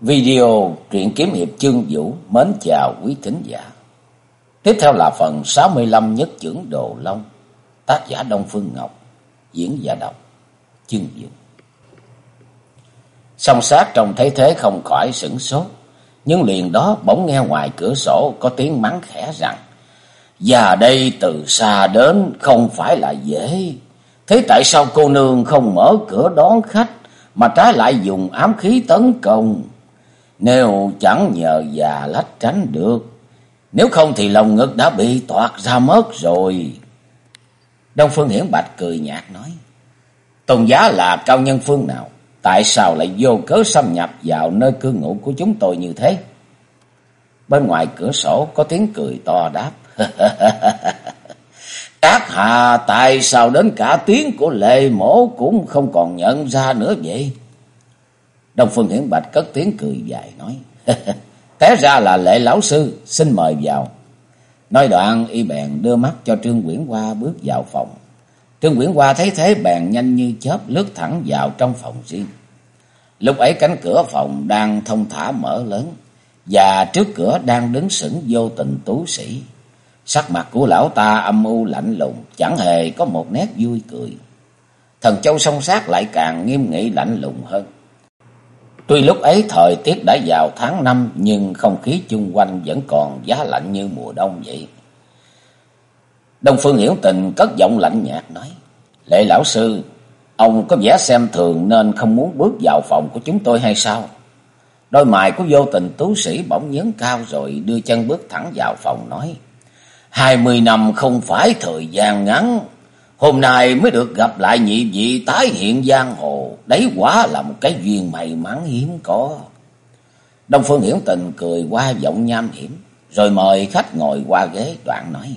Video truyện kiếm hiệp chương vũ mến chào quý thính giả. Tiếp theo là phần 65 nhất trưởng Đồ Long, tác giả Đông Phương Ngọc, diễn giả đọc, chương vũ. Song sát trong thấy thế không khỏi sửng sốt, nhưng liền đó bỗng nghe ngoài cửa sổ có tiếng mắng khẽ rằng già đây từ xa đến không phải là dễ, thế tại sao cô nương không mở cửa đón khách mà trái lại dùng ám khí tấn công? Nếu chẳng nhờ già lách tránh được, nếu không thì lòng ngực đã bị toạt ra mất rồi. Đông Phương Hiển Bạch cười nhạt nói, Tôn giá là cao nhân phương nào? Tại sao lại vô cớ xâm nhập vào nơi cư ngụ của chúng tôi như thế? Bên ngoài cửa sổ có tiếng cười to đáp. Các hạ tại sao đến cả tiếng của lệ mổ cũng không còn nhận ra nữa vậy? Đông Phương Hiển Bạch cất tiếng cười dài nói. Té ra là lệ lão sư, xin mời vào. Nói đoạn y bèn đưa mắt cho Trương Quyển Hoa bước vào phòng. Trương Quyển Hoa thấy thế bèn nhanh như chớp lướt thẳng vào trong phòng riêng. Lúc ấy cánh cửa phòng đang thông thả mở lớn. Và trước cửa đang đứng sững vô tình tú sĩ. Sắc mặt của lão ta âm u lạnh lùng, chẳng hề có một nét vui cười. Thần châu song sát lại càng nghiêm nghị lạnh lùng hơn. Tuy lúc ấy thời tiết đã vào tháng năm nhưng không khí chung quanh vẫn còn giá lạnh như mùa đông vậy. Đông Phương Hiểu Tình cất giọng lạnh nhạt nói. Lệ lão sư, ông có vẻ xem thường nên không muốn bước vào phòng của chúng tôi hay sao? Đôi mày của vô tình tú sĩ bỗng nhấn cao rồi đưa chân bước thẳng vào phòng nói. Hai mươi năm không phải thời gian ngắn. Hôm nay mới được gặp lại nhị vị tái hiện giang hồ. Đấy quả là một cái duyên may mắn hiếm có. Đông Phương Hiển Tình cười qua giọng nham hiểm. Rồi mời khách ngồi qua ghế đoạn nói.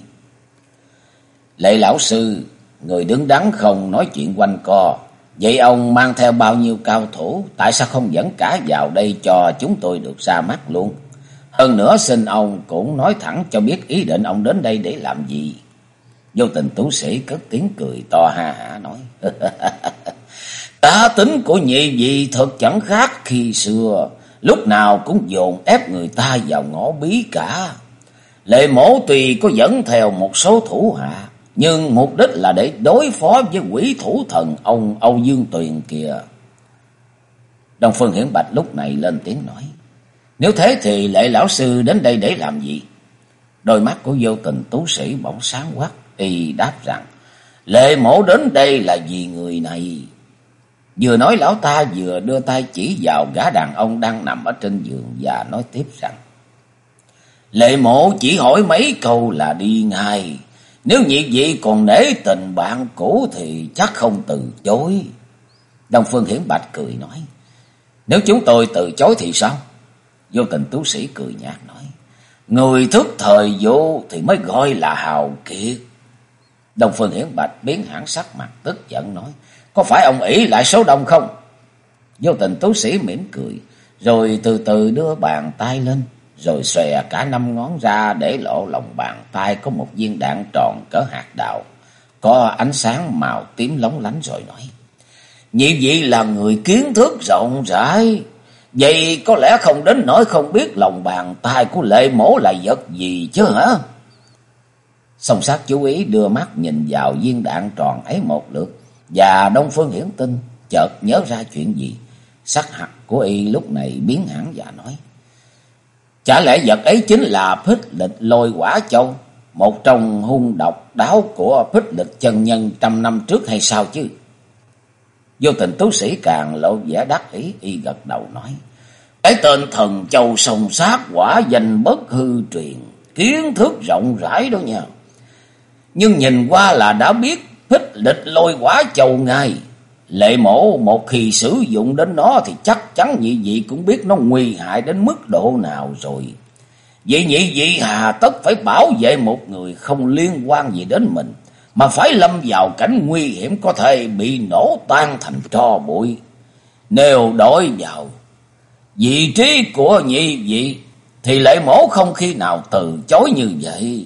Lệ lão sư, người đứng đắn không nói chuyện quanh co. Vậy ông mang theo bao nhiêu cao thủ, tại sao không dẫn cả vào đây cho chúng tôi được ra mắt luôn? Hơn nữa xin ông cũng nói thẳng cho biết ý định ông đến đây để làm gì. Vô tình tú sĩ cất tiếng cười to ha hả nói. Tá tính của nhị vị thật chẳng khác khi xưa. Lúc nào cũng dồn ép người ta vào ngõ bí cả. Lệ mổ tùy có dẫn theo một số thủ hạ. Nhưng mục đích là để đối phó với quỷ thủ thần ông Âu Dương Tuyền kìa. Đông Phương Hiển Bạch lúc này lên tiếng nói. Nếu thế thì lệ lão sư đến đây để làm gì? Đôi mắt của vô tình tú sĩ bỗng sáng quắc. Y đáp rằng. Lệ mổ đến đây là vì người này. Vừa nói lão ta vừa đưa tay chỉ vào gã đàn ông đang nằm ở trên giường và nói tiếp rằng. Lệ mộ chỉ hỏi mấy câu là đi ngay. Nếu nhị vị còn nể tình bạn cũ thì chắc không từ chối. Đông Phương Hiển Bạch cười nói. Nếu chúng tôi từ chối thì sao? Vô tình tú sĩ cười nhạt nói. Người thức thời vô thì mới gọi là hào kiệt đồng Phương Hiển Bạch biến hẳn sắc mặt tức giận nói. Có phải ông ỷ lại số đông không? Vô tình tú sĩ mỉm cười. Rồi từ từ đưa bàn tay lên. Rồi xòe cả năm ngón ra để lộ lòng bàn tay có một viên đạn tròn cỡ hạt đào. Có ánh sáng màu tím lóng lánh rồi nói. Nhị vị là người kiến thức rộng rãi. Vậy có lẽ không đến nỗi không biết lòng bàn tay của lệ mổ là vật gì chứ hả? Song sát chú ý đưa mắt nhìn vào viên đạn tròn ấy một lượt. Và Đông Phương Hiển Tinh chợt nhớ ra chuyện gì. Sắc hạt của y lúc này biến hẳn và nói. Chả lẽ vật ấy chính là phích lịch lôi quả châu. Một trong hung độc đáo của phích lịch chân nhân trăm năm trước hay sao chứ? Vô tình tú sĩ càng lộ vẻ đắc ý, y gật đầu nói. Cái tên thần châu sông sát quả danh bất hư truyền. Kiến thức rộng rãi đó nha. Nhưng nhìn qua là đã biết thích lịch lôi quả chầu ngài Lệ mổ một khi sử dụng đến nó thì chắc chắn nhị vị cũng biết nó nguy hại đến mức độ nào rồi. Vậy nhị vị hà tất phải bảo vệ một người không liên quan gì đến mình, mà phải lâm vào cảnh nguy hiểm có thể bị nổ tan thành tro bụi. Nếu đổi vào vị trí của nhị vị, thì lệ mổ không khi nào từ chối như vậy.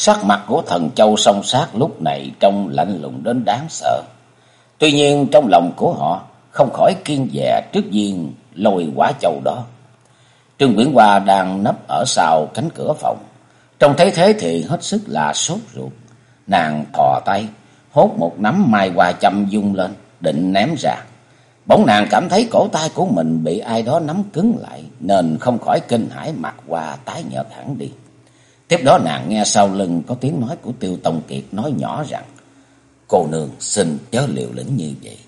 Sắc mặt của thần châu song sát lúc này trông lạnh lùng đến đáng sợ. Tuy nhiên trong lòng của họ không khỏi kiên dè trước viên lôi quả châu đó. Trương Nguyễn Hoa đang nấp ở sau cánh cửa phòng. trông thấy thế thì hết sức là sốt ruột. Nàng thò tay, hốt một nắm mai hoa châm dung lên, định ném ra. Bỗng nàng cảm thấy cổ tay của mình bị ai đó nắm cứng lại, nên không khỏi kinh hãi mặt qua tái nhợt hẳn đi. Tiếp đó nàng nghe sau lưng có tiếng nói của Tiêu Tông Kiệt nói nhỏ rằng, Cô nương xin chớ liều lĩnh như vậy.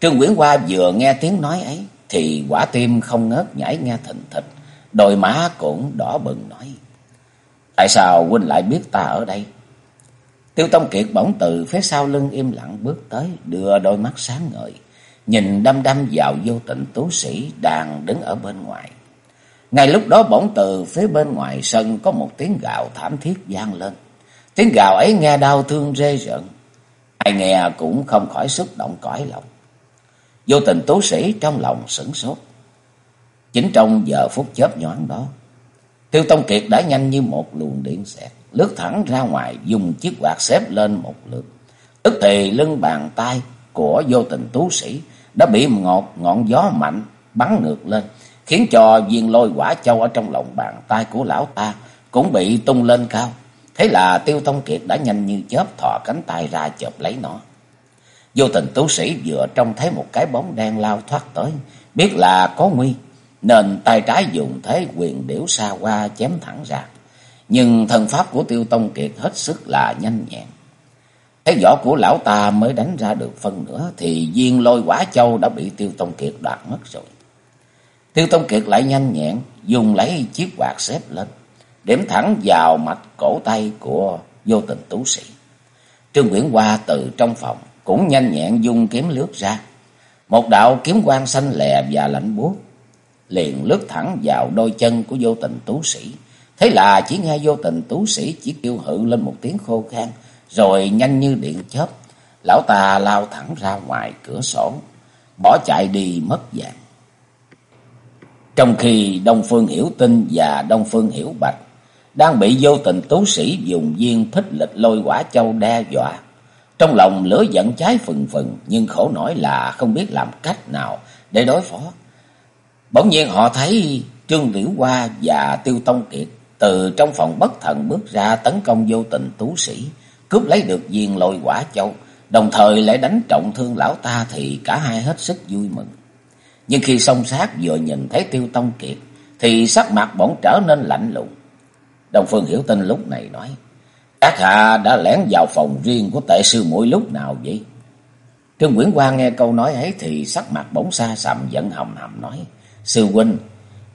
Trương Nguyễn Hoa vừa nghe tiếng nói ấy, thì quả tim không ngớt nhảy nghe thình thịch, đôi má cũng đỏ bừng nói. Tại sao huynh lại biết ta ở đây? Tiêu Tông Kiệt bỗng từ phía sau lưng im lặng bước tới, đưa đôi mắt sáng ngời, nhìn đăm đăm vào vô tịnh tú sĩ đang đứng ở bên ngoài. Ngay lúc đó bỗng từ phía bên ngoài sân có một tiếng gào thảm thiết vang lên. Tiếng gào ấy nghe đau thương rê rợn. Ai nghe cũng không khỏi xúc động cõi lòng. Vô tình tú sĩ trong lòng sửng sốt. Chính trong giờ phút chớp nhoáng đó, Tiêu Tông Kiệt đã nhanh như một luồng điện xẹt, lướt thẳng ra ngoài, dùng chiếc quạt xếp lên một lượt. Tức thì lưng bàn tay của vô tình tú sĩ đã bị ngọt ngọn gió mạnh bắn ngược lên, khiến cho viên lôi quả châu ở trong lòng bàn tay của lão ta cũng bị tung lên cao. Thế là Tiêu Tông Kiệt đã nhanh như chớp thò cánh tay ra chộp lấy nó. Vô tình tú sĩ vừa trông thấy một cái bóng đen lao thoát tới, biết là có nguy, nên tay trái dùng thế quyền điểu xa qua chém thẳng ra. Nhưng thần pháp của Tiêu Tông Kiệt hết sức là nhanh nhẹn. Thế võ của lão ta mới đánh ra được phân nữa thì viên lôi quả châu đã bị Tiêu Tông Kiệt đoạt mất rồi. Tiêu Tông Kiệt lại nhanh nhẹn dùng lấy chiếc quạt xếp lên, điểm thẳng vào mạch cổ tay của vô tình tú sĩ. Trương Nguyễn Hoa từ trong phòng cũng nhanh nhẹn dung kiếm lướt ra. Một đạo kiếm quang xanh lè và lạnh buốt liền lướt thẳng vào đôi chân của vô tình tú sĩ. Thế là chỉ nghe vô tình tú sĩ chỉ kêu hự lên một tiếng khô khan, rồi nhanh như điện chớp, lão ta lao thẳng ra ngoài cửa sổ, bỏ chạy đi mất dạng. Trong khi Đông Phương Hiểu Tinh và Đông Phương Hiểu Bạch đang bị vô tình tú sĩ dùng viên thích lịch lôi quả châu đe dọa, trong lòng lửa giận cháy phừng phừng nhưng khổ nổi là không biết làm cách nào để đối phó. Bỗng nhiên họ thấy Trương Liễu Hoa và Tiêu Tông Kiệt từ trong phòng bất thần bước ra tấn công vô tình tú sĩ, cướp lấy được viên lôi quả châu, đồng thời lại đánh trọng thương lão ta thì cả hai hết sức vui mừng. Nhưng khi song sát vừa nhìn thấy Tiêu Tông Kiệt thì sắc mặt bỗng trở nên lạnh lùng. Đồng Phương Hiểu Tinh lúc này nói: "Các hạ đã lén vào phòng riêng của Tệ sư mỗi lúc nào vậy?" Trương nguyễn Quang nghe câu nói ấy thì sắc mặt bỗng xa sầm giận hầm hầm nói: Sư huynh,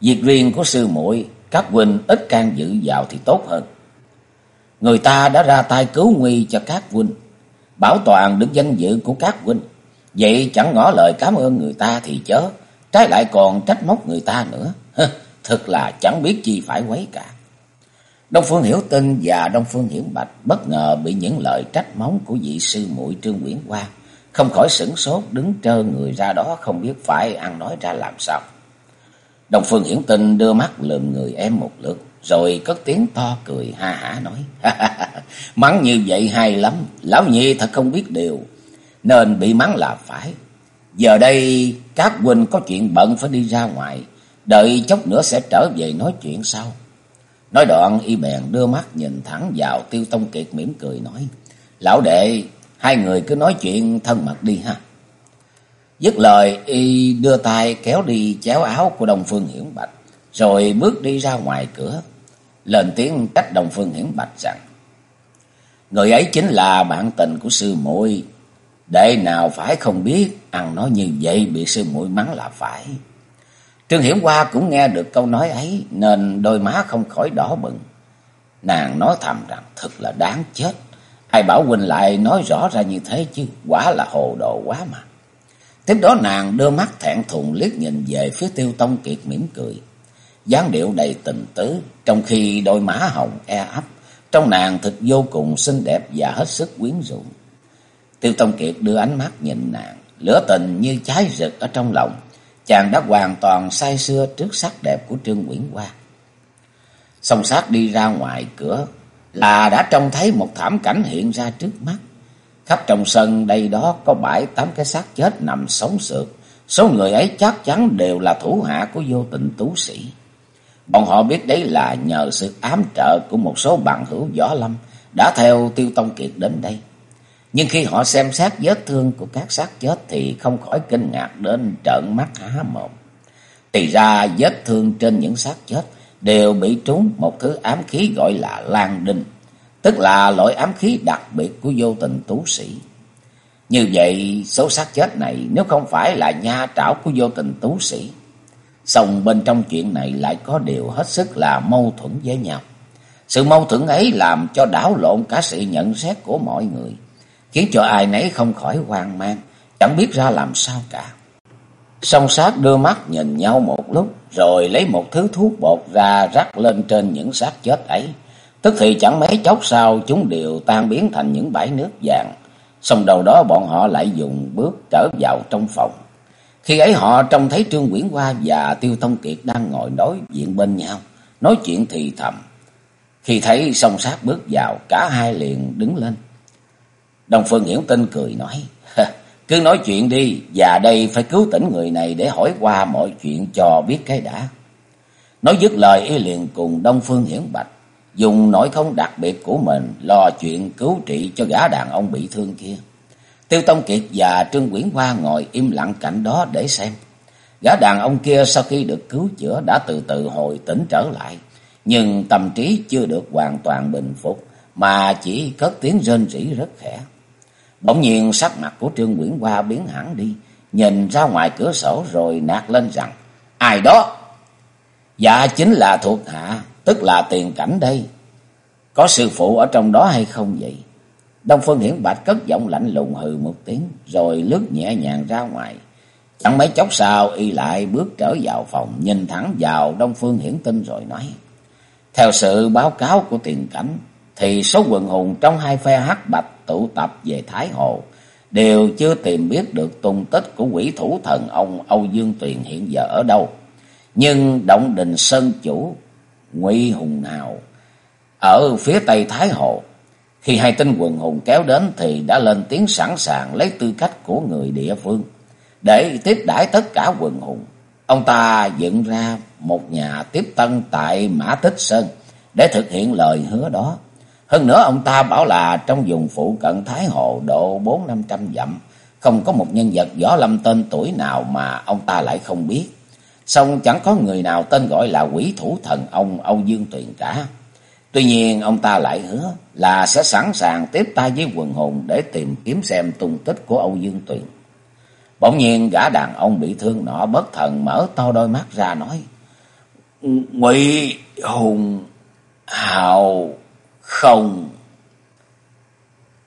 việc riêng của sư muội các huynh ít can dự vào thì tốt hơn. Người ta đã ra tay cứu nguy cho các huynh, bảo toàn được danh dự của các huynh. Vậy chẳng ngỏ lời cảm ơn người ta thì chớ, trái lại còn trách móc người ta nữa. Thật là chẳng biết chi phải quấy cả. Đông Phương Hiểu Tinh và Đông Phương Hiểu Bạch bất ngờ bị những lời trách móng của vị sư muội Trương Nguyễn Quang, không khỏi sửng sốt đứng trơ người ra đó không biết phải ăn nói ra làm sao. Đông Phương Hiểu Tinh đưa mắt lườm người em một lượt, rồi cất tiếng to cười ha hả nói. mắng như vậy hay lắm, lão nhị thật không biết điều, nên bị mắng là phải. Giờ đây các huynh có chuyện bận phải đi ra ngoài, đợi chốc nữa sẽ trở về nói chuyện sau. Nói đoạn y bèn đưa mắt nhìn thẳng vào Tiêu Tông Kiệt mỉm cười nói. Lão đệ, hai người cứ nói chuyện thân mật đi ha. Dứt lời y đưa tay kéo đi chéo áo của Đông Phương Hiển Bạch, rồi bước đi ra ngoài cửa, lên tiếng trách Đông Phương Hiển Bạch rằng: Người ấy chính là bạn tình của sư muội, đệ nào phải không biết, ăn nói như vậy bị sư muội mắng là phải. Trương Hiển Hoa cũng nghe được câu nói ấy nên đôi má không khỏi đỏ bừng. Nàng nói thầm rằng thật là đáng chết. Ai bảo huynh lại nói rõ ra như thế chứ, quả là hồ đồ quá mà. Tiếp đó nàng đưa mắt thẹn thùng liếc nhìn về phía tiêu tông kiệt mỉm cười. dáng điệu đầy tình tứ, trong khi đôi má hồng e ấp, trong nàng thật vô cùng xinh đẹp và hết sức quyến rũ. Tiêu Tông Kiệt đưa ánh mắt nhìn nàng, lửa tình như cháy rực ở trong lòng. Chàng đã hoàn toàn say sưa trước sắc đẹp của Trương Nguyễn Hoa. Song sát đi ra ngoài cửa là đã trông thấy một thảm cảnh hiện ra trước mắt. Khắp trong sân đây đó có bảy tám cái xác chết nằm sống sượt. Số người ấy chắc chắn đều là thủ hạ của vô tình tú sĩ. Bọn họ biết đấy là nhờ sự ám trợ của một số bằng hữu võ lâm đã theo Tiêu Tông Kiệt đến đây. Nhưng khi họ xem xét vết thương của các xác chết thì không khỏi kinh ngạc đến trợn mắt há mồm. Thì ra vết thương trên những xác chết đều bị trúng một thứ ám khí gọi là lan đinh, tức là loại ám khí đặc biệt của vô tình tú sĩ. Như vậy số xác chết này nếu không phải là nha trảo của vô tình tú sĩ, song bên trong chuyện này lại có điều hết sức là mâu thuẫn với nhau. Sự mâu thuẫn ấy làm cho đảo lộn cả sự nhận xét của mọi người, khiến cho ai nấy không khỏi hoang mang, chẳng biết ra làm sao cả. Song sát đưa mắt nhìn nhau một lúc, rồi lấy một thứ thuốc bột ra rắc lên trên những xác chết ấy. Tức thì chẳng mấy chốc sau chúng đều tan biến thành những bãi nước vàng. Xong đầu đó bọn họ lại dùng bước trở vào trong phòng. Khi ấy họ trông thấy Trương Quyển Hoa và Tiêu Tông Kiệt đang ngồi đối diện bên nhau, nói chuyện thì thầm. Khi thấy song sát bước vào, cả hai liền đứng lên. Đồng Phương Hiển Tinh cười nói, cứ nói chuyện đi, và đây phải cứu tỉnh người này để hỏi qua mọi chuyện cho biết cái đã. Nói dứt lời y liền cùng Đông Phương Hiển Bạch, dùng nội thông đặc biệt của mình lo chuyện cứu trị cho gã đàn ông bị thương kia. Tiêu Tông Kiệt và Trương Quyển Hoa ngồi im lặng cạnh đó để xem. Gã đàn ông kia sau khi được cứu chữa đã từ từ hồi tỉnh trở lại, nhưng tâm trí chưa được hoàn toàn bình phục, mà chỉ cất tiếng rên rỉ rất khẽ. Bỗng nhiên sắc mặt của Trương nguyễn Hoa biến hẳn đi, nhìn ra ngoài cửa sổ rồi nạt lên rằng, ai đó? Dạ chính là thuộc hạ, tức là tiền cảnh đây. Có sư phụ ở trong đó hay không vậy? Đông Phương Hiển Bạch cất giọng lạnh lùng hừ một tiếng, rồi lướt nhẹ nhàng ra ngoài. Chẳng mấy chốc sau, y lại bước trở vào phòng, nhìn thẳng vào Đông Phương Hiển Tinh rồi nói. Theo sự báo cáo của tiền cảnh, thì số quần hùng trong hai phe hắc bạch tụ tập về Thái Hồ đều chưa tìm biết được tung tích của quỷ thủ thần ông Âu Dương Tuyền hiện giờ ở đâu. Nhưng Động Đình Sơn Chủ, Nguy Hùng Hào, ở phía tây Thái Hồ, khi hai tinh quần hùng kéo đến thì đã lên tiếng sẵn sàng lấy tư cách của người địa phương để tiếp đãi tất cả quần hùng. Ông ta dựng ra một nhà tiếp tân tại Mã Tích Sơn để thực hiện lời hứa đó. Hơn nữa ông ta bảo là trong vùng phụ cận Thái Hồ độ bốn năm trăm dặm, không có một nhân vật võ lâm tên tuổi nào mà ông ta lại không biết. Xong chẳng có người nào tên gọi là quỷ thủ thần ông Âu Dương Tuyền cả. Tuy nhiên ông ta lại hứa là sẽ sẵn sàng tiếp tay với quần hùng để tìm kiếm xem tung tích của Âu Dương Tuyền. Bỗng nhiên gã đàn ông bị thương nọ bất thần mở to đôi mắt ra nói. Ngụy Hùng Hào không.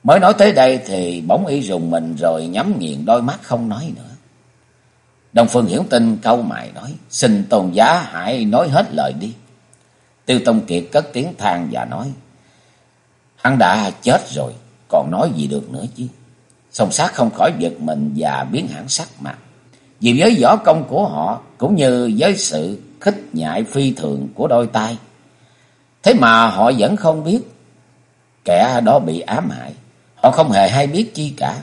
Mới nói tới đây thì bỗng y rùng mình rồi nhắm nghiền đôi mắt không nói nữa. Đồng Phương Hiểu Tinh câu mày nói, xin tôn giá hãy nói hết lời đi. Tiêu Tông Kiệt cất tiếng than và nói, hắn đã chết rồi, còn nói gì được nữa chứ. Song sát không khỏi giật mình và biến hẳn sắc mặt. Vì với võ công của họ, cũng như với sự khích nhại phi thường của đôi tay. Thế mà họ vẫn không biết kẻ đó bị ám hại. Họ không hề hay biết chi cả.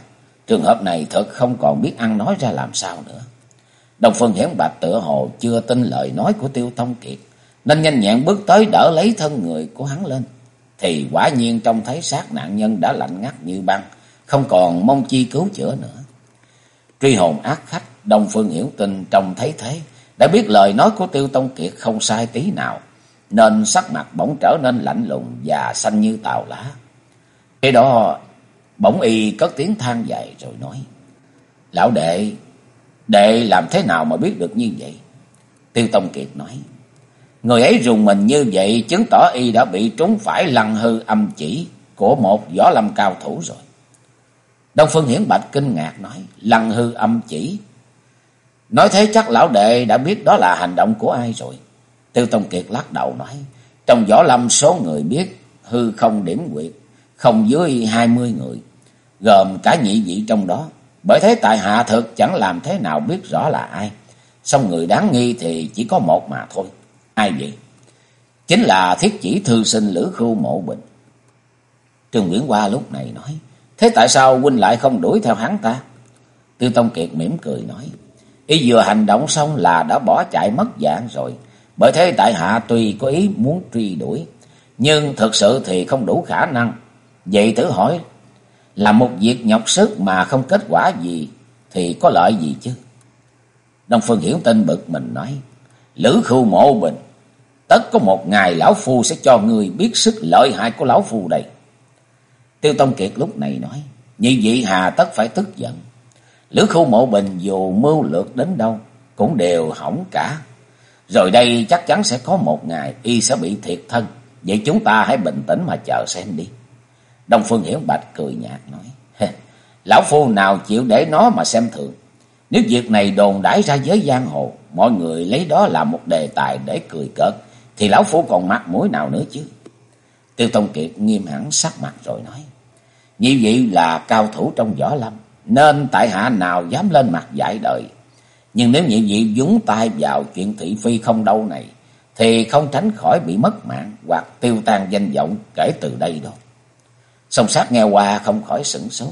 Trường hợp này thật không còn biết ăn nói ra làm sao nữa. Đồng Phương Hiển Bạch tựa hồ chưa tin lời nói của Tiêu Tông Kiệt, nên nhanh nhẹn bước tới đỡ lấy thân người của hắn lên. Thì quả nhiên trông thấy xác nạn nhân đã lạnh ngắt như băng, không còn mong chi cứu chữa nữa. Truy hồn ác khách, đồng Phương Hiểu tình trông thấy thế, đã biết lời nói của Tiêu Tông Kiệt không sai tí nào, nên sắc mặt bỗng trở nên lạnh lùng và xanh như tàu lá. Khi đó, bỗng y cất tiếng than dài rồi nói, Lão đệ, đệ làm thế nào mà biết được như vậy? Tiêu Tông Kiệt nói, Người ấy rùng mình như vậy chứng tỏ y đã bị trúng phải lăng hư âm chỉ của một võ lâm cao thủ rồi. Đông Phương Hiển Bạch kinh ngạc nói, lăng hư âm chỉ. Nói thế chắc lão đệ đã biết đó là hành động của ai rồi. Tiêu Tông Kiệt lắc đầu nói, trong võ lâm số người biết hư không điểm quyệt, không dưới hai mươi người, gồm cả nhị vị trong đó. Bởi thế tại hạ thực chẳng làm thế nào biết rõ là ai. Xong người đáng nghi thì chỉ có một mà thôi. Ai vậy? Chính là thiết chỉ thư sinh Lữ Khu Mộ Bình. Trương Nguyễn Hoa lúc này nói, Thế tại sao huynh lại không đuổi theo hắn ta? Tiêu Tông Kiệt mỉm cười nói. Y vừa hành động xong là đã bỏ chạy mất dạng rồi. Bởi thế tại hạ tuy có ý muốn truy đuổi. Nhưng thực sự thì không đủ khả năng. Vậy thử hỏi. Là một việc nhọc sức mà không kết quả gì. Thì có lợi gì chứ? Đông Phương Hiểu Tinh bực mình nói. Lữ khu mộ bình. Tất có một ngày lão phu sẽ cho người biết sức lợi hại của lão phu đây. Tiêu Tông Kiệt lúc này nói. Như vậy hà tất phải tức giận. Lữ khu mộ bình dù mưu lược đến đâu cũng đều hỏng cả. Rồi đây chắc chắn sẽ có một ngày y sẽ bị thiệt thân. Vậy chúng ta hãy bình tĩnh mà chờ xem đi. Đông Phương Hiểu Bạch cười nhạt nói. Lão phu nào chịu để nó mà xem thường. Nếu việc này đồn đãi ra giới giang hồ, mọi người lấy đó là một đề tài để cười cợt, thì lão phu còn mặt mũi nào nữa chứ. Tiêu Tông Kiệt nghiêm hẳn sắc mặt rồi nói. Như vậy là cao thủ trong võ lâm, nên tại hạ nào dám lên mặt giải đời. Nhưng nếu nhị vị dúng tay vào chuyện thị phi không đâu này, thì không tránh khỏi bị mất mạng hoặc tiêu tan danh vọng kể từ đây đâu. Song sát nghe qua không khỏi sửng sốt.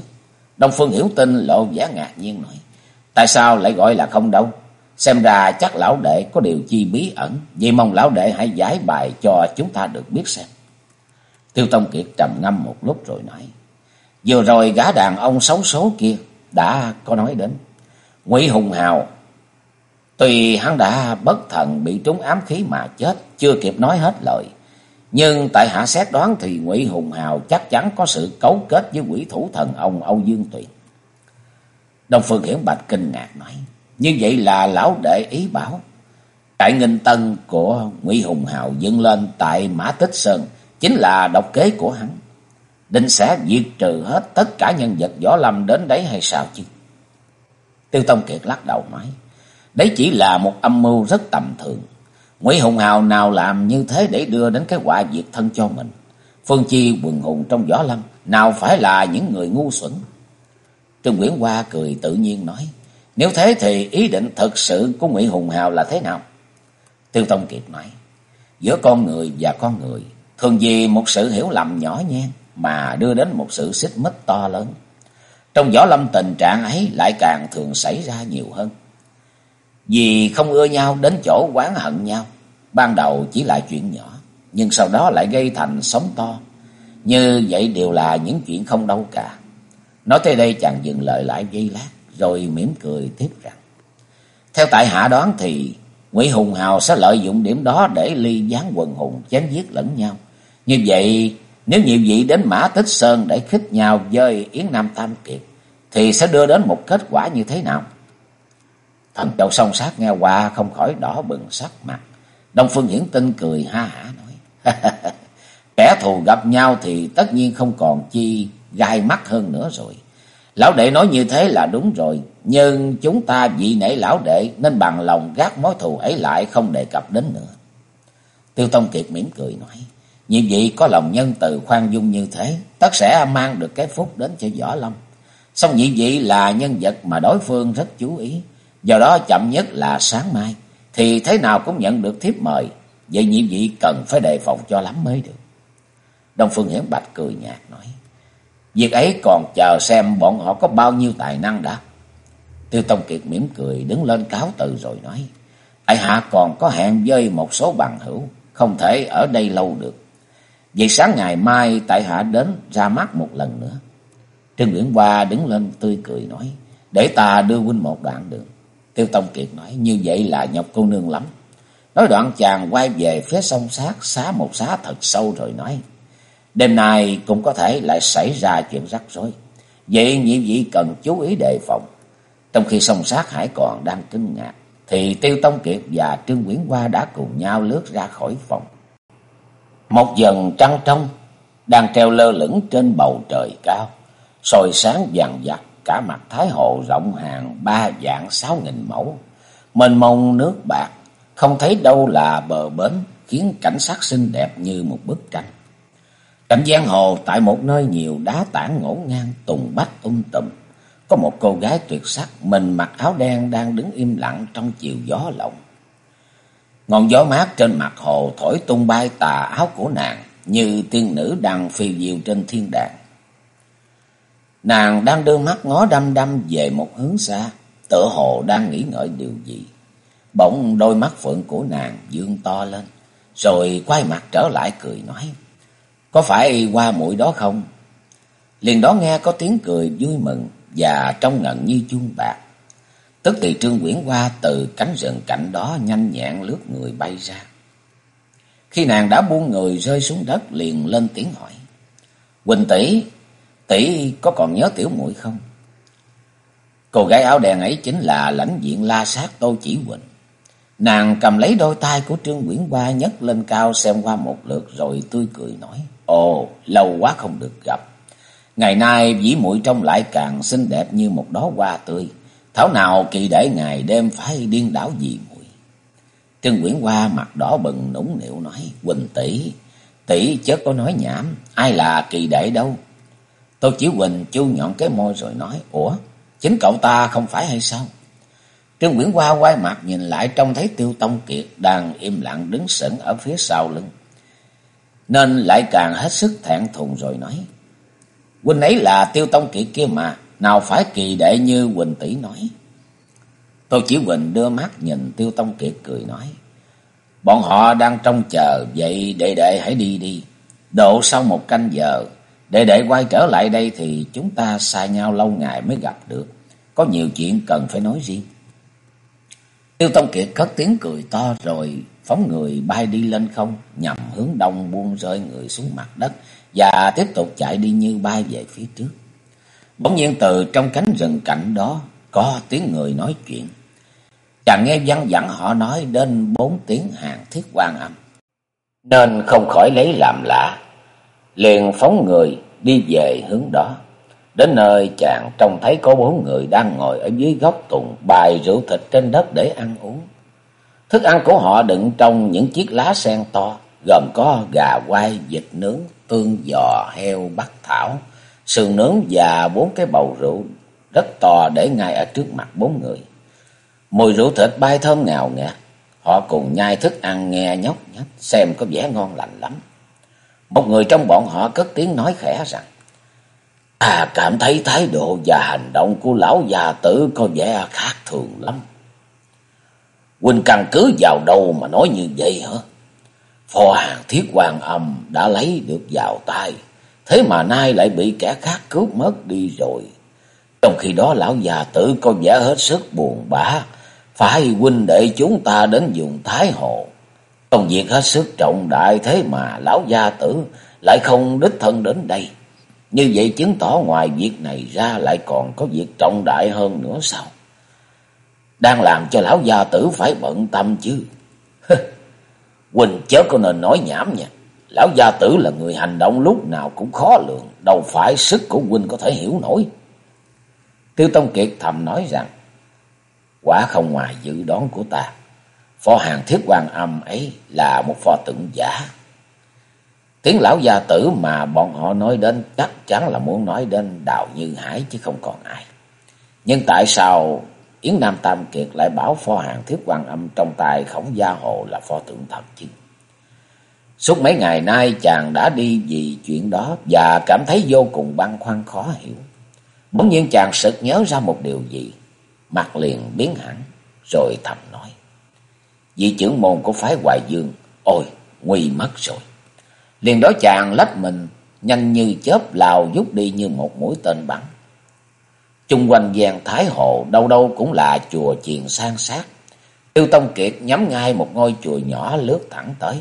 Đông Phương Hiểu tin lộ vẻ ngạc nhiên nói. Tại sao lại gọi là không đâu? Xem ra chắc lão đệ có điều chi bí ẩn. Vì mong lão đệ hãy giải bài cho chúng ta được biết xem. Tiêu Tông Kiệt trầm ngâm một lúc rồi nói. Vừa rồi gã đàn ông xấu số kia đã có nói đến. Ngụy Hùng Hào Tuy hắn đã bất thần bị trúng ám khí mà chết, chưa kịp nói hết lời. Nhưng tại hạ xét đoán thì Ngụy Hùng Hào chắc chắn có sự cấu kết với quỷ thủ thần ông Âu Dương Tuyền. Đông Phương Hiển Bạch kinh ngạc nói, như vậy là lão đệ ý bảo. Trại Nghinh Tân của Ngụy Hùng Hào dâng lên tại Mã Tích Sơn chính là độc kế của hắn. Định sẽ diệt trừ hết tất cả nhân vật võ lâm đến đấy hay sao chứ? Tiêu Tông Kiệt lắc đầu nói, đấy chỉ là một âm mưu rất tầm thường. Ngụy Hùng Hào nào làm như thế để đưa đến cái quả diệt thân cho mình. Phương Chi quần hùng trong võ lâm nào phải là những người ngu xuẩn. Trương Nguyễn Hoa cười tự nhiên nói, nếu thế thì ý định thực sự của Ngụy Hùng Hào là thế nào? Tiêu Tông Kiệt nói, giữa con người và con người, thường vì một sự hiểu lầm nhỏ nhen mà đưa đến một sự xích mích to lớn. Trong võ lâm tình trạng ấy lại càng thường xảy ra nhiều hơn. Vì không ưa nhau đến chỗ quán hận nhau, ban đầu chỉ là chuyện nhỏ, nhưng sau đó lại gây thành sóng to. Như vậy đều là những chuyện không đâu cả. Nói tới đây chàng dừng lời lại giây lát, rồi mỉm cười tiếp rằng. Theo tại hạ đoán thì Ngụy Hùng Hào sẽ lợi dụng điểm đó để ly gián quần hùng chém giết lẫn nhau. Như vậy, nếu nhiều vị đến Mã Tích Sơn để khích nhau với Yến Nam Tam Kiệt, thì sẽ đưa đến một kết quả như thế nào? Thần châu song sát nghe qua không khỏi đỏ bừng sắc mặt. Đông Phương Hiển Tinh cười ha hả nói. Kẻ thù gặp nhau thì tất nhiên không còn chi gai mắt hơn nữa rồi. Lão đệ nói như thế là đúng rồi. Nhưng chúng ta vị nể lão đệ nên bằng lòng gác mối thù ấy lại không đề cập đến nữa. Tiêu Tông Kiệt mỉm cười nói. Như vậy có lòng nhân từ khoan dung như thế, tất sẽ mang được cái phúc đến cho Võ Lâm. Xong nhị vị là nhân vật mà đối phương rất chú ý. Do đó chậm nhất là sáng mai, thì thế nào cũng nhận được thiếp mời. Vậy nhiệm vị cần phải đề phòng cho lắm mới được. Đông Phương Hiển Bạch cười nhạt nói. Việc ấy còn chờ xem bọn họ có bao nhiêu tài năng đã. Tiêu Tông Kiệt mỉm cười đứng lên cáo từ rồi nói. Tại hạ còn có hẹn với một số bằng hữu, không thể ở đây lâu được. Vậy sáng ngày mai tại hạ đến ra mắt một lần nữa. Trương Nguyễn Hoa đứng lên tươi cười nói. Để ta đưa huynh một đoạn đường. Tiêu Tông Kiệt nói như vậy là nhọc cô nương lắm. Nói đoạn chàng quay về phía sông sát xá một xá thật sâu rồi nói. Đêm nay cũng có thể lại xảy ra chuyện rắc rối. Vậy nhị vị cần chú ý đề phòng. Trong khi sông sát hải còn đang kinh ngạc, thì Tiêu Tông Kiệt và Trương Nguyễn Hoa đã cùng nhau lướt ra khỏi phòng. Một dần trăng trong đang treo lơ lửng trên bầu trời cao, soi sáng vàng vặt cả mặt Thái Hồ rộng hàng ba dạng sáu nghìn mẫu. Mênh mông nước bạc, không thấy đâu là bờ bến, khiến cảnh sắc xinh đẹp như một bức tranh. Cảnh giang hồ tại một nơi nhiều đá tảng ngổn ngang tùng bách um tùm. Có một cô gái tuyệt sắc, mình mặc áo đen đang đứng im lặng trong chiều gió lộng. Ngọn gió mát trên mặt hồ thổi tung bay tà áo của nàng như tiên nữ đang phiêu diều trên thiên đàng. Nàng đang đưa mắt ngó đăm đăm về một hướng xa, tựa hồ đang nghĩ ngợi điều gì. Bỗng đôi mắt phượng của nàng dương to lên, rồi quay mặt trở lại cười nói. Có phải qua mũi đó không? Liền đó nghe có tiếng cười vui mừng và trong ngần như chuông bạc. Tức thì Trương Quyển qua từ cánh rừng cạnh đó nhanh nhẹn lướt người bay ra. Khi nàng đã buông người rơi xuống đất liền lên tiếng hỏi. Quỳnh tỷ tỷ có còn nhớ tiểu muội không? Cô gái áo đen ấy chính là lãnh diện la sát Tô Chỉ Quỳnh. Nàng cầm lấy đôi tay của Trương Quyển Hoa nhấc lên cao xem qua một lượt rồi tươi cười nói. Ồ, lâu quá không được gặp. Ngày nay dĩ muội trông lại càng xinh đẹp như một đóa hoa tươi. Thảo nào kỳ để ngày đêm phải điên đảo gì muội. Trương Quyển Hoa mặt đỏ bừng nũng nịu nói. Quỳnh tỷ tỷ chớ có nói nhảm. Ai là kỳ đệ đâu. Tô Chỉ Quỳnh chu nhọn cái môi rồi nói. Ủa, chính cậu ta không phải hay sao? Trương Nguyễn Hoa quay mặt nhìn lại trông thấy Tiêu Tông Kiệt đang im lặng đứng sững ở phía sau lưng. Nên lại càng hết sức thẹn thùng rồi nói. Huynh ấy là Tiêu Tông Kiệt kia mà, nào phải kỳ đệ như Quỳnh tỷ nói. Tô Chỉ Quỳnh đưa mắt nhìn Tiêu Tông Kiệt cười nói. Bọn họ đang trông chờ, vậy đệ đệ hãy đi đi. Độ sau một canh giờ, đệ đệ quay trở lại đây thì chúng ta xa nhau lâu ngày mới gặp được. Có nhiều chuyện cần phải nói riêng. Tiêu Tông Kiệt cất tiếng cười to rồi phóng người bay đi lên không, nhằm hướng đông buông rơi người xuống mặt đất và tiếp tục chạy đi như bay về phía trước. Bỗng nhiên từ trong cánh rừng cạnh đó có tiếng người nói chuyện. Chàng nghe văng vẳng họ nói đến bốn tiếng hàng thiết quan âm. Nên không khỏi lấy làm lạ. Liền phóng người đi về hướng đó. Đến nơi chàng trông thấy có bốn người đang ngồi ở dưới góc tùng bài rượu thịt trên đất để ăn uống. Thức ăn của họ đựng trong những chiếc lá sen to, gồm có gà quay, vịt nướng, tương giò, heo, bắc thảo, sườn nướng và bốn cái bầu rượu rất to để ngay ở trước mặt bốn người. Mùi rượu thịt bay thơm ngào ngạt, họ cùng nhai thức ăn nghe nhóc nhách, xem có vẻ ngon lành lắm. Một người trong bọn họ cất tiếng nói khẽ rằng, À cảm thấy thái độ và hành động của lão già tử có vẻ khác thường lắm. Huynh căn cứ vào đâu mà nói như vậy hả? Phò hàng thiết hoàng âm đã lấy được vào tay. Thế mà nay lại bị kẻ khác cướp mất đi rồi. Trong khi đó lão già tử có vẻ hết sức buồn bã. Phải huynh đệ chúng ta đến dùng Thái Hồ. Công việc hết sức trọng đại thế mà lão gia tử lại không đích thân đến đây. Như vậy chứng tỏ ngoài việc này ra lại còn có việc trọng đại hơn nữa sao? Đang làm cho lão gia tử phải bận tâm chứ. Quỳnh chớ có nên nói nhảm nha. Lão gia tử là người hành động lúc nào cũng khó lường. Đâu phải sức của Quỳnh có thể hiểu nổi. Tiêu Tông Kiệt thầm nói rằng. Quả không ngoài dự đoán của ta. Phò hàng thiết quan âm ấy là một pho tượng giả. Tiếng lão gia tử mà bọn họ nói đến chắc chắn là muốn nói đến Đào Như Hải chứ không còn ai. Nhưng tại sao Yến Nam Tam Kiệt lại bảo pho hàng thiết quan âm trong tay khổng gia hồ là pho tượng thật chứ? Suốt mấy ngày nay chàng đã đi vì chuyện đó và cảm thấy vô cùng băn khoăn khó hiểu. Bỗng nhiên chàng sực nhớ ra một điều gì, mặt liền biến hẳn, rồi thầm nói. Vị trưởng môn của phái Hoài Dương, ôi, nguy mất rồi. Liền đó chàng lách mình, nhanh như chớp lào rút đi như một mũi tên bắn. Trung quanh giang Thái Hồ đâu đâu cũng là chùa chiền sang sát. Tiêu Tông Kiệt nhắm ngay một ngôi chùa nhỏ lướt thẳng tới.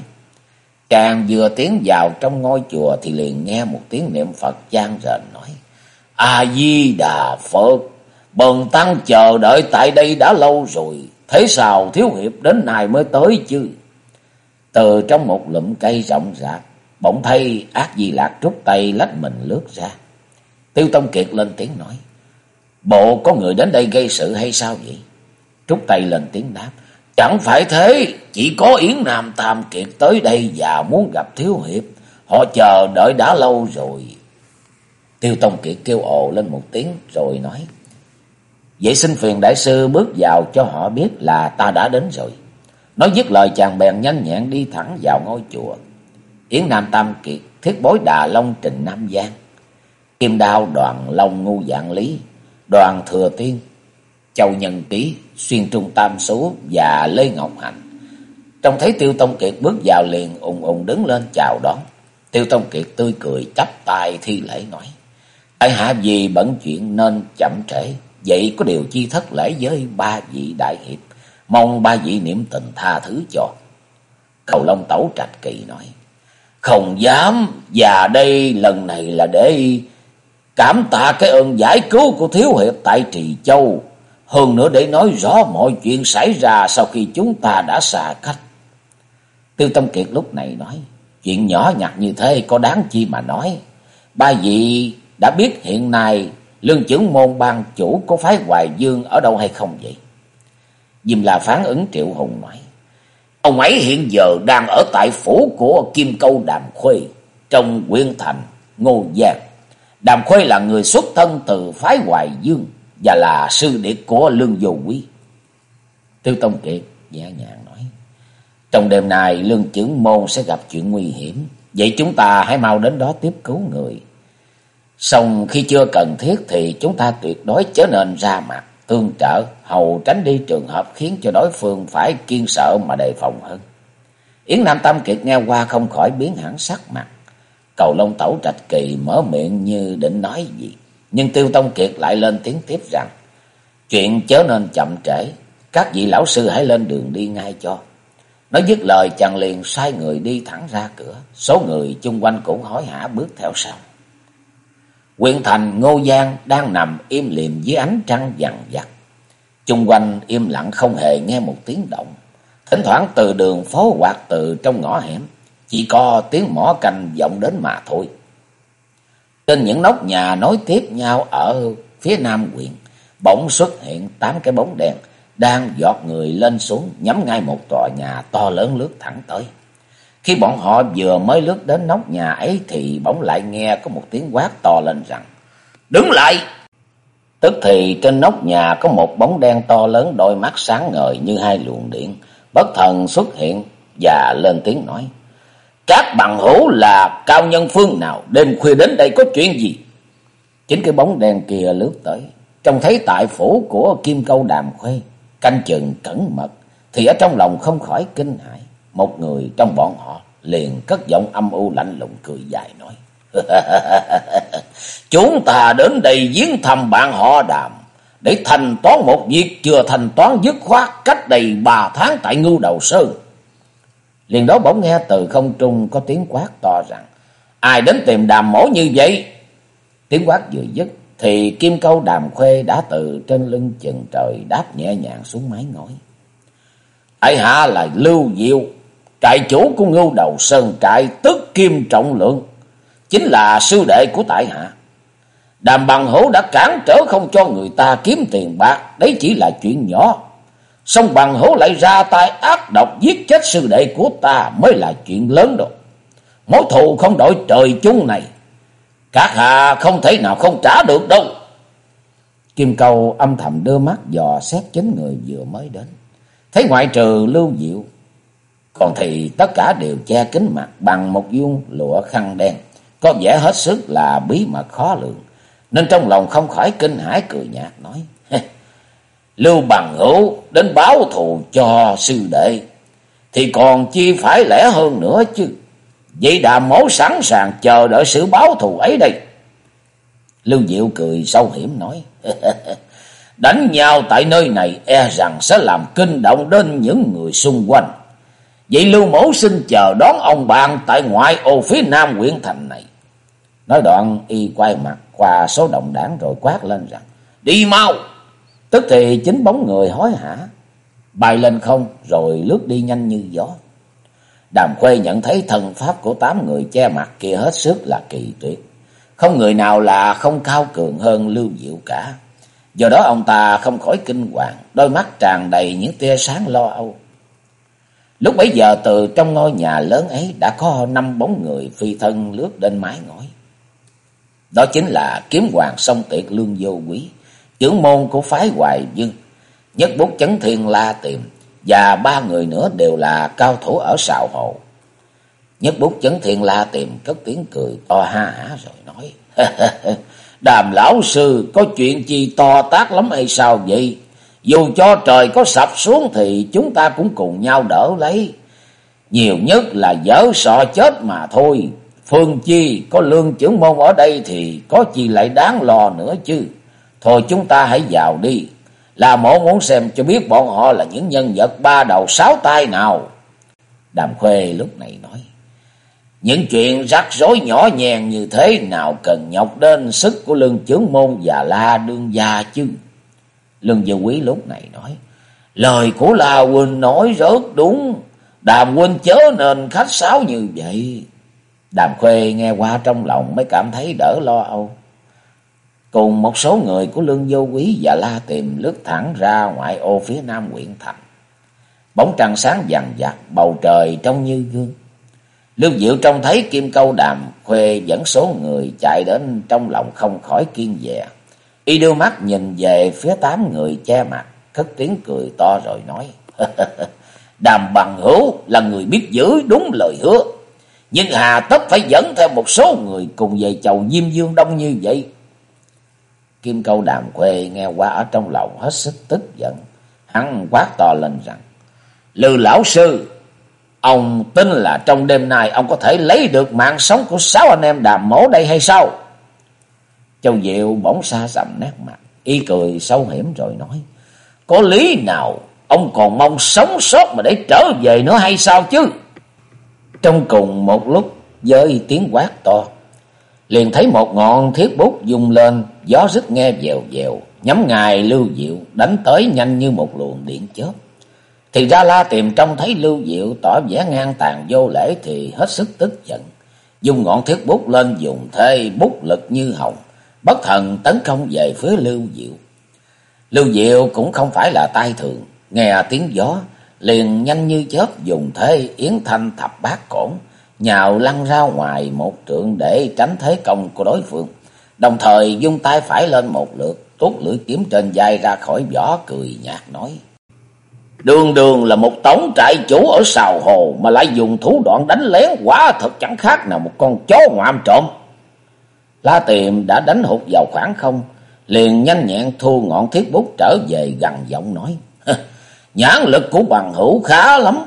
Chàng vừa tiến vào trong ngôi chùa thì liền nghe một tiếng niệm Phật gian rền nói. A-di-đà Phật, bần tăng chờ đợi tại đây đã lâu rồi. Thế sao thiếu hiệp đến nay mới tới chứ? Từ trong một lụm cây rộng rạc, bỗng thấy ác di lạc rút tay lách mình lướt ra. Tiêu Tông Kiệt lên tiếng nói. Bộ có người đến đây gây sự hay sao vậy? Trúc tay lên tiếng đáp. Chẳng phải thế, chỉ có Yến Nam Tam Kiệt tới đây và muốn gặp Thiếu Hiệp. Họ chờ đợi đã lâu rồi. Tiêu Tông Kiệt kêu ồ lên một tiếng rồi nói. Vậy xin phiền đại sư bước vào cho họ biết là ta đã đến rồi. Nói dứt lời chàng bèn nhanh nhẹn đi thẳng vào ngôi chùa. Yến Nam Tam Kiệt, thiết bối Đà Long Trình Nam Giang. Kim đao đoàn long ngu dạng lý, đoàn thừa tiên, châu nhân ký, xuyên trung tam số và Lê Ngọc Hạnh. Trông thấy Tiêu Tông Kiệt bước vào liền ùng ùng đứng lên chào đón. Tiêu Tông Kiệt tươi cười chắp tay thi lễ nói. Tại hạ vì bận chuyện nên chậm trễ. Vậy có điều chi thất lễ với ba vị đại hiệp. Mong ba vị niệm tình tha thứ cho. Cầu Long Tẩu trạch kỳ nói. Không dám. Và đây lần này là để cảm tạ cái ơn giải cứu của Thiếu Hiệp tại Trì Châu. Hơn nữa để nói rõ mọi chuyện xảy ra sau khi chúng ta đã xa cách. Tiêu tâm Kiệt lúc này nói. Chuyện nhỏ nhặt như thế có đáng chi mà nói. Ba vị đã biết hiện nay lương trưởng môn ban chủ có phái Hoài Dương ở đâu hay không vậy? Dìm là phán ứng Triệu Hùng nói. Ông ấy hiện giờ đang ở tại phủ của Kim Câu Đàm Khuê, trong quyên thành, Ngô Giang. Đàm Khuê là người xuất thân từ phái Hoài Dương và là sư đệ của Lương dù Quý. Tiêu Tông Kiệt nhẹ nhàng nói. Trong đêm nay, Lương trưởng môn sẽ gặp chuyện nguy hiểm. Vậy chúng ta hãy mau đến đó tiếp cứu người. Xong khi chưa cần thiết thì chúng ta tuyệt đối chớ nên ra mặt, tương trợ, hầu tránh đi trường hợp khiến cho đối phương phải kiên sợ mà đề phòng hơn. Yến Nam Tam Kiệt nghe qua không khỏi biến hẳn sắc mặt. Cầu Long Tẩu Trạch Kỳ mở miệng như định nói gì. Nhưng Tiêu Tông Kiệt lại lên tiếng tiếp rằng, chuyện chớ nên chậm trễ, các vị lão sư hãy lên đường đi ngay cho. Nói dứt lời chàng liền sai người đi thẳng ra cửa, số người chung quanh cũng hối hả bước theo sau. Quyện thành Ngô Giang đang nằm im lìm dưới ánh trăng vằn vặt. Chung quanh im lặng không hề nghe một tiếng động. Thỉnh thoảng từ đường phố hoặc từ trong ngõ hẻm, chỉ có tiếng mỏ canh vọng đến mà thôi. Trên những nóc nhà nối tiếp nhau ở phía nam quyện, bỗng xuất hiện tám cái bóng đèn đang giọt người lên xuống nhắm ngay một tòa nhà to lớn lướt thẳng tới. Khi bọn họ vừa mới lướt đến nóc nhà ấy thì bỗng lại nghe có một tiếng quát to lên rằng Đứng lại! Tức thì trên nóc nhà có một bóng đen to lớn đôi mắt sáng ngời như hai luồng điện, bất thần xuất hiện và lên tiếng nói Các bằng hữu là cao nhân phương nào đêm khuya đến đây có chuyện gì? Chính cái bóng đen kia lướt tới, trông thấy tại phủ của Kim Câu Đàm Khuê, canh chừng cẩn mật, thì ở trong lòng không khỏi kinh hãi. Một người trong bọn họ liền cất giọng âm u lạnh lùng cười dài nói. Chúng ta đến đây viếng thăm bạn họ đàm. Để thanh toán một việc chưa thanh toán dứt khoát cách đây ba tháng tại Ngưu Đầu Sơn. Liền đó bỗng nghe từ không trung có tiếng quát to rằng. Ai đến tìm đàm mổ như vậy? Tiếng quát vừa dứt thì kim câu đàm khuê đã từ trên lưng chừng trời đáp nhẹ nhàng xuống mái ngói. ấy hạ là Lưu Diệu, trại chủ của ngưu đầu sơn trại tức kim trọng lượng, chính là sư đệ của tại hạ. Đàm bằng hữu đã cản trở không cho người ta kiếm tiền bạc, đấy chỉ là chuyện nhỏ. Xong bằng hữu lại ra tay ác độc giết chết sư đệ của ta mới là chuyện lớn đồ Mối thù không đổi trời chung này, các hạ không thể nào không trả được đâu. Kim Câu âm thầm đưa mắt dò xét chính người vừa mới đến. Thấy ngoại trừ Lưu Diệu, còn thì tất cả đều che kín mặt bằng một vuông lụa khăn đen, có vẻ hết sức là bí mật khó lường, nên trong lòng không khỏi kinh hãi cười nhạt nói: "Lưu Bằng Hữu đến báo thù cho sư đệ thì còn chi phải lẽ hơn nữa chứ. Vậy đà Mổ sẵn sàng chờ đợi sự báo thù ấy đây." Lưu Diệu cười sâu hiểm nói: Đánh nhau tại nơi này e rằng sẽ làm kinh động đến những người xung quanh. Vậy Lưu Mẫu xin chờ đón ông bạn tại ngoại ô phía nam huyện thành này. Nói đoạn y quay mặt qua số động đảng rồi quát lên rằng Đi mau! Tức thì chính bóng người hối hả, bay lên không rồi lướt đi nhanh như gió. Đàm Khuê nhận thấy thần pháp của tám người che mặt kia hết sức là kỳ tuyệt. Không người nào là không cao cường hơn Lưu Diệu cả. Do đó ông ta không khỏi kinh hoàng, đôi mắt tràn đầy những tia sáng lo âu. Lúc bấy giờ từ trong ngôi nhà lớn ấy đã có năm bóng người phi thân lướt lên mái ngói. Đó chính là kiếm hoàng sông tiệt lương vô quý, trưởng môn của phái hoài dương, nhất bút chấn thiên la tiệm, và ba người nữa đều là cao thủ ở sào hồ. Nhất bút chấn thiên la tìm cất tiếng cười to ha hả rồi nói. Đàm lão sư có chuyện gì to tác lắm hay sao vậy? Dù cho trời có sập xuống thì chúng ta cũng cùng nhau đỡ lấy. Nhiều nhất là dở sọ chết mà thôi. Phương chi, có lương trưởng môn ở đây thì có chi lại đáng lo nữa chứ. Thôi chúng ta hãy vào đi. Là mổ muốn xem cho biết bọn họ là những nhân vật ba đầu sáu tay nào. Đàm Khuê lúc này nói. Những chuyện rắc rối nhỏ nhàng như thế nào cần nhọc đến sức của lương trưởng môn và la đương gia chứ. Lương Dư Quý lúc này nói. Lời của La Huynh nói rất đúng. Đàm Huynh chớ nên khách sáo như vậy. Đàm Khuê nghe qua trong lòng mới cảm thấy đỡ lo âu. Cùng một số người của Lương Vô Quý và La Tìm lướt thẳng ra ngoại ô phía nam huyện thành. Bóng trăng sáng vàng vặt, bầu trời trông như gương. Lương Diệu trông thấy kim câu đàm khuê dẫn số người chạy đến trong lòng không khỏi kiên dè. Y đưa mắt nhìn về phía tám người che mặt, cất tiếng cười to rồi nói. Đàm bằng hữu là người biết giữ đúng lời hứa. Nhưng hà tất phải dẫn theo một số người cùng về chầu Diêm Dương Đông như vậy. Kim câu đàm quê nghe qua ở trong lòng hết sức tức giận. Hắn quát to lên rằng. Lư lão sư, ông tin là trong đêm nay ông có thể lấy được mạng sống của sáu anh em đàm mổ đây hay sao? Châu Diệu bỗng xa sầm nét mặt, y cười sâu hiểm rồi nói. Có lý nào ông còn mong sống sót mà để trở về nữa hay sao chứ? Trong cùng một lúc với tiếng quát to, liền thấy một ngọn thiết bút dùng lên, gió rít nghe dèo dèo, nhắm ngài Lưu Diệu đánh tới nhanh như một luồng điện chớp. Thì ra la tìm trông thấy Lưu Diệu tỏ vẻ ngang tàn vô lễ thì hết sức tức giận. Dùng ngọn thiết bút lên dùng thê bút lực như hồng, bất thần tấn công về phía Lưu Diệu. Lưu Diệu cũng không phải là tai thường, nghe tiếng gió, liền nhanh như chớp dùng thế yến thanh thập bát cổn, nhào lăn ra ngoài một trượng để tránh thế công của đối phương. Đồng thời dung tay phải lên một lượt, tuốt lưỡi kiếm trên vai ra khỏi vỏ cười nhạt nói. Đường đường là một tống trại chủ ở sào hồ mà lại dùng thủ đoạn đánh lén quá thật chẳng khác nào một con chó ngoạm trộm. La Tiềm đã đánh hụt vào khoảng không, liền nhanh nhẹn thu ngọn thiết bút trở về gần giọng nói. Nhãn lực của bằng hữu khá lắm.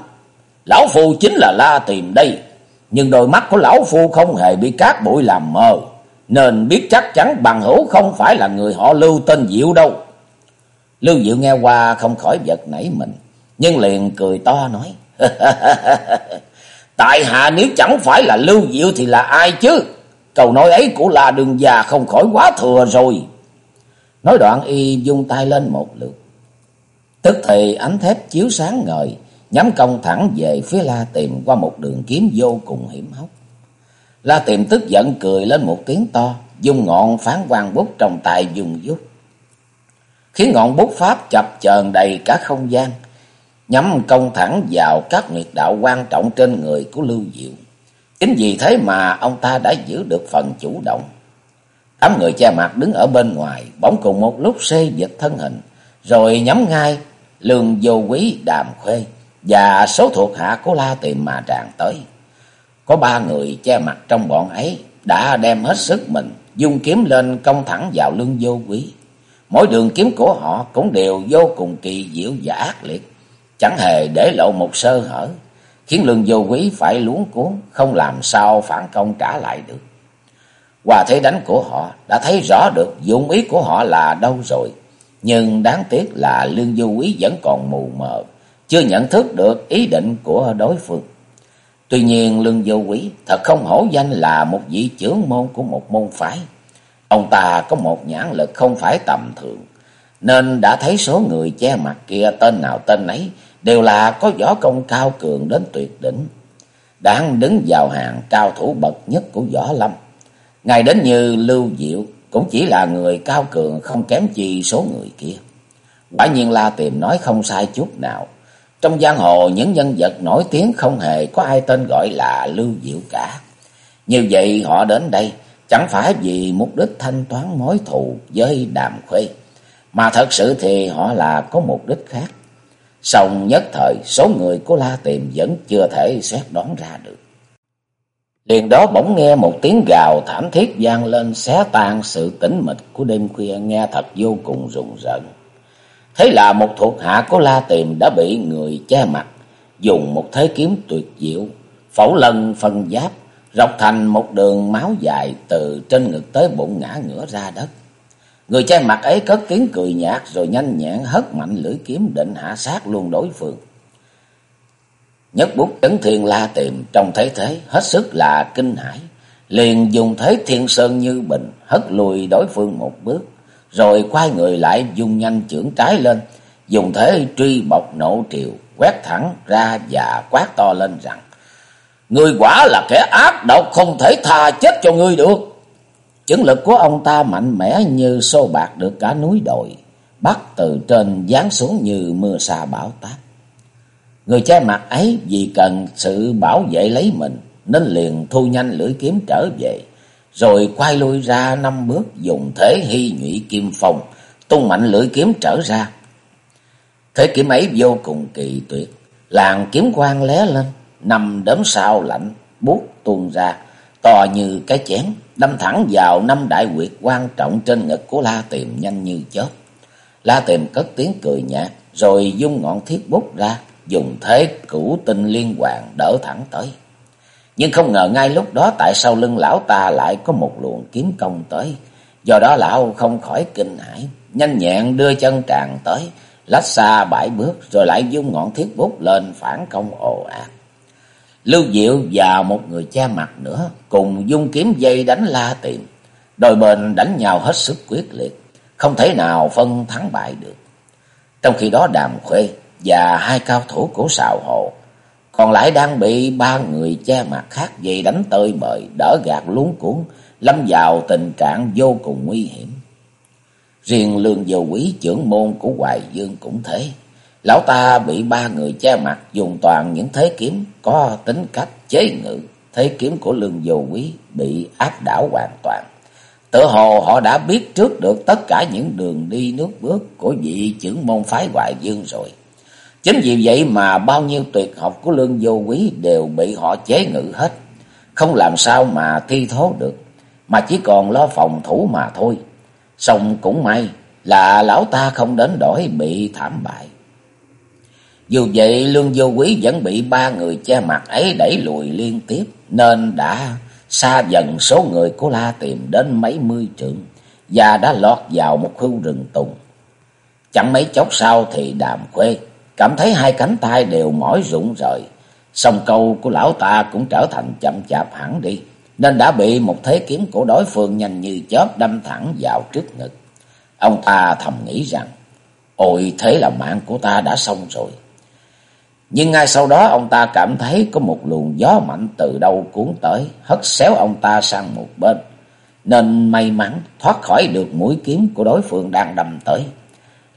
Lão Phu chính là La Tiềm đây. Nhưng đôi mắt của Lão Phu không hề bị cát bụi làm mờ. Nên biết chắc chắn bằng hữu không phải là người họ Lưu tên Diệu đâu. Lưu Diệu nghe qua không khỏi giật nảy mình. Nhưng liền cười to nói. Tại hạ nếu chẳng phải là Lưu Diệu thì là ai chứ? Câu nói ấy của là Đường già không khỏi quá thừa rồi. Nói đoạn y dung tay lên một lượt. Tức thì ánh thép chiếu sáng ngời, nhắm công thẳng về phía La tìm qua một đường kiếm vô cùng hiểm hóc. La tìm tức giận cười lên một tiếng to, dùng ngọn phán quang bút trong tay dùng dút. Khiến ngọn bút pháp chập chờn đầy cả không gian, nhắm công thẳng vào các nguyệt đạo quan trọng trên người của Lưu Diệu. Chính vì thế mà ông ta đã giữ được phần chủ động. Tám người che mặt đứng ở bên ngoài, bỗng cùng một lúc xê dịch thân hình, rồi nhắm ngay lương vô quý đàm khuê và số thuộc hạ của La tìm mà tràn tới. Có ba người che mặt trong bọn ấy đã đem hết sức mình, dung kiếm lên công thẳng vào lương vô quý. Mỗi đường kiếm của họ cũng đều vô cùng kỳ diệu và ác liệt, chẳng hề để lộ một sơ hở, khiến lương vô quý phải luống cuốn, không làm sao phản công trả lại được. Qua thế đánh của họ đã thấy rõ được dụng ý của họ là đâu rồi. Nhưng đáng tiếc là Lương vô Quý vẫn còn mù mờ, chưa nhận thức được ý định của đối phương. Tuy nhiên Lương vô Quý thật không hổ danh là một vị trưởng môn của một môn phái. Ông ta có một nhãn lực không phải tầm thường, nên đã thấy số người che mặt kia tên nào tên ấy đều là có võ công cao cường đến tuyệt đỉnh. Đang đứng vào hàng cao thủ bậc nhất của võ lâm. Ngài đến như Lưu Diệu, cũng chỉ là người cao cường không kém chi số người kia. Quả nhiên La Tìm nói không sai chút nào. Trong giang hồ, những nhân vật nổi tiếng không hề có ai tên gọi là Lưu Diệu cả. Như vậy họ đến đây chẳng phải vì mục đích thanh toán mối thù với đàm khuê. Mà thật sự thì họ là có mục đích khác. Xong nhất thời số người của La Tìm vẫn chưa thể xét đoán ra được. Liền đó bỗng nghe một tiếng gào thảm thiết vang lên xé tan sự tĩnh mịch của đêm khuya nghe thật vô cùng rùng rợn. Thế là một thuộc hạ của La Tìm đã bị người che mặt, dùng một thế kiếm tuyệt diệu, phẫu lần phân giáp, rọc thành một đường máu dài từ trên ngực tới bụng ngã ngửa ra đất. Người che mặt ấy cất tiếng cười nhạt rồi nhanh nhẹn hất mạnh lưỡi kiếm định hạ sát luôn đối phương. Nhất bút chấn thiên la tìm trong thấy thế hết sức là kinh hãi, liền dùng thế thiên sơn như bình hất lùi đối phương một bước, rồi quay người lại dùng nhanh chưởng trái lên, dùng thế truy bọc nộ triều, quét thẳng ra và quát to lên rằng: người quả là kẻ ác độc không thể tha chết cho ngươi được. Chứng lực của ông ta mạnh mẽ như xô bạc được cả núi đồi, bắt từ trên giáng xuống như mưa sa bão táp. Người che mặt ấy vì cần sự bảo vệ lấy mình nên liền thu nhanh lưỡi kiếm trở về, rồi quay lui ra năm bước dùng thế hy nhụy kim phong, tung mạnh lưỡi kiếm trở ra. Thế kiếm ấy vô cùng kỳ tuyệt, làng kiếm quang lé lên, nằm đấm sao lạnh bút tuôn ra, to như cái chén, đâm thẳng vào năm đại quyệt quan trọng trên ngực của La Tiềm nhanh như chớp. La Tiềm cất tiếng cười nhạt, rồi dung ngọn thiết bút ra, dùng thế cửu tinh liên hoàn đỡ thẳng tới. Nhưng không ngờ ngay lúc đó tại sau lưng lão ta lại có một luồng kiếm công tới. Do đó lão không khỏi kinh hãi, nhanh nhẹn đưa chân tràn tới, lách xa bảy bước rồi lại dung ngọn thiết bút lên phản công ồ ạt. Lưu Diệu và một người cha mặt nữa cùng dung kiếm dây đánh la tìm. Đôi bên đánh nhau hết sức quyết liệt, không thể nào phân thắng bại được. Trong khi đó đàm khuê và hai cao thủ của sào hộ, còn lại đang bị ba người cha mặt khác dây đánh tơi bời, đỡ gạt luống cuốn, lâm vào tình trạng vô cùng nguy hiểm. Riêng lương vô quý trưởng môn của Hoài Dương cũng thế. Lão ta bị ba người che mặt dùng toàn những thế kiếm có tính cách chế ngự. Thế kiếm của lương vô quý bị áp đảo hoàn toàn. Tự hồ họ đã biết trước được tất cả những đường đi nước bước của vị trưởng môn phái Hoài Dương rồi. Chính vì vậy mà bao nhiêu tuyệt học của lương vô quý đều bị họ chế ngự hết. Không làm sao mà thi thố được, mà chỉ còn lo phòng thủ mà thôi. Xong cũng may là lão ta không đến đổi bị thảm bại. Dù vậy, Lương Vô Quý vẫn bị ba người che mặt ấy đẩy lùi liên tiếp, nên đã xa dần số người của La tìm đến mấy mươi trượng và đã lọt vào một khu rừng tùng. Chẳng mấy chốc sau thì đàm khuê cảm thấy hai cánh tay đều mỏi rụng rời. Song câu của lão ta cũng trở thành chậm chạp hẳn đi, nên đã bị một thế kiếm của đối phương nhanh như chớp đâm thẳng vào trước ngực. Ông ta thầm nghĩ rằng, ôi, thế là mạng của ta đã xong rồi. Nhưng ngay sau đó ông ta cảm thấy có một luồng gió mạnh từ đâu cuốn tới, hất xéo ông ta sang một bên. Nên may mắn thoát khỏi được mũi kiếm của đối phương đang đâm tới.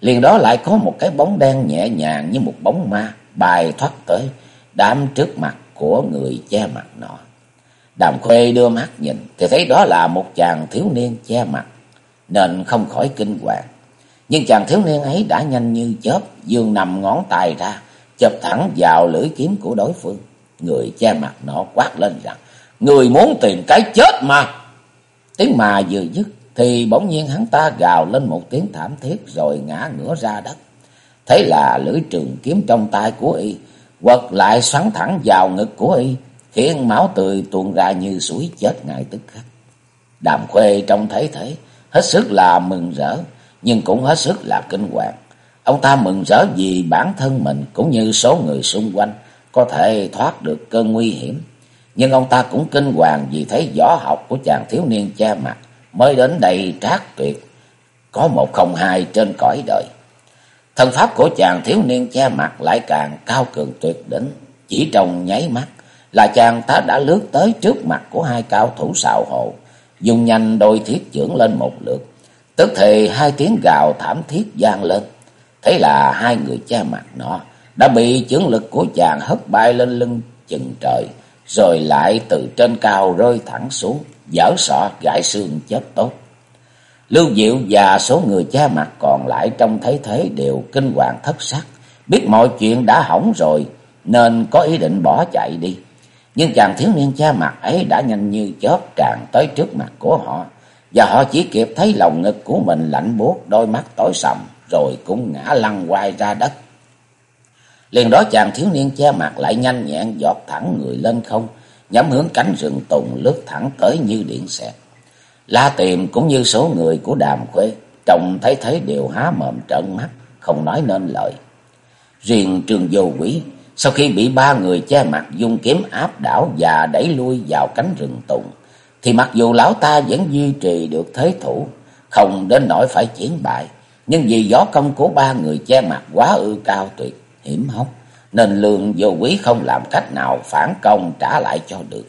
Liền đó lại có một cái bóng đen nhẹ nhàng như một bóng ma bài thoát tới, đám trước mặt của người che mặt nọ. Đàm khuê đưa mắt nhìn thì thấy đó là một chàng thiếu niên che mặt, nên không khỏi kinh hoàng. Nhưng chàng thiếu niên ấy đã nhanh như chớp, dương nằm ngón tay ra, chụp thẳng vào lưỡi kiếm của đối phương. Người che mặt nọ quát lên rằng, Người muốn tìm cái chết mà. Tiếng mà vừa dứt, thì bỗng nhiên hắn ta gào lên một tiếng thảm thiết rồi ngã ngửa ra đất. Thế là lưỡi trường kiếm trong tay của y, quật lại xoắn thẳng vào ngực của y, khiến máu tươi tuôn ra như suối chết ngay tức khắc. Đàm khuê trông thấy thế, hết sức là mừng rỡ, nhưng cũng hết sức là kinh hoàng. Ông ta mừng rỡ vì bản thân mình cũng như số người xung quanh có thể thoát được cơn nguy hiểm. Nhưng ông ta cũng kinh hoàng vì thấy võ học của chàng thiếu niên cha mặt mới đến đây trác tuyệt, có một không hai trên cõi đời. Thần pháp của chàng thiếu niên cha mặt lại càng cao cường tuyệt đỉnh, chỉ trong nháy mắt là chàng ta đã lướt tới trước mặt của hai cao thủ xạo hộ, dùng nhanh đôi thiết trưởng lên một lượt. Tức thì hai tiếng gào thảm thiết vang lên. Thế là hai người cha mặt nọ đã bị chưởng lực của chàng hất bay lên lưng chừng trời, rồi lại từ trên cao rơi thẳng xuống, dở sọ gãy xương chết tốt. Lưu Diệu và số người cha mặt còn lại trong thấy thế đều kinh hoàng thất sắc, biết mọi chuyện đã hỏng rồi nên có ý định bỏ chạy đi. Nhưng chàng thiếu niên cha mặt ấy đã nhanh như chớp tràn tới trước mặt của họ. Và họ chỉ kịp thấy lòng ngực của mình lạnh buốt, đôi mắt tối sầm, rồi cũng ngã lăn quay ra đất. Liền đó chàng thiếu niên che mặt lại nhanh nhẹn giọt thẳng người lên không, nhắm hướng cánh rừng tùng lướt thẳng tới như điện xẹt. La tìm cũng như số người của đàm khuê, trông thấy thấy đều há mồm trợn mắt, không nói nên lời. Riêng trường vô quỷ, sau khi bị ba người che mặt dùng kiếm áp đảo và đẩy lui vào cánh rừng tùng, thì mặc dù lão ta vẫn duy trì được thế thủ, không đến nỗi phải chiến bại, nhưng vì gió công của ba người che mặt quá ư cao tuyệt, hiểm hóc, nên lương vô quý không làm cách nào phản công trả lại cho được.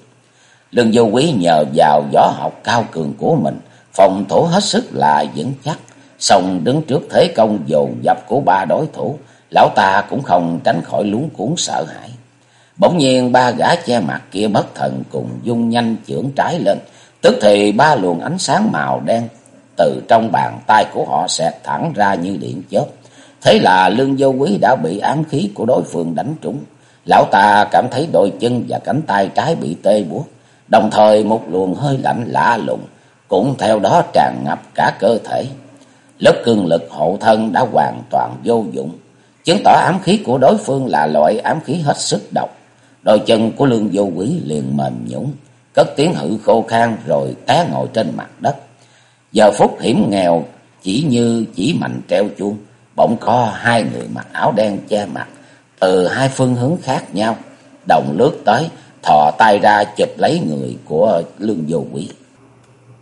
Lương vô quý nhờ vào võ học cao cường của mình, phòng thủ hết sức là vững chắc, song đứng trước thế công dồn dập của ba đối thủ, lão ta cũng không tránh khỏi luống cuốn sợ hãi. Bỗng nhiên ba gã che mặt kia bất thần cùng dung nhanh chưởng trái lên, tức thì ba luồng ánh sáng màu đen từ trong bàn tay của họ xẹt thẳng ra như điện chớp. Thế là lương vô quý đã bị ám khí của đối phương đánh trúng. Lão ta cảm thấy đôi chân và cánh tay trái bị tê buốt. Đồng thời một luồng hơi lạnh lạ lùng cũng theo đó tràn ngập cả cơ thể. Lớp cương lực hộ thân đã hoàn toàn vô dụng. Chứng tỏ ám khí của đối phương là loại ám khí hết sức độc. Đôi chân của lương vô quý liền mềm nhũng, cất tiếng hự khô khan rồi té ngồi trên mặt đất. Giờ phút hiểm nghèo chỉ như chỉ mạnh treo chuông, bỗng có hai người mặc áo đen che mặt từ hai phương hướng khác nhau, đồng lướt tới, thò tay ra chụp lấy người của lương vô quý.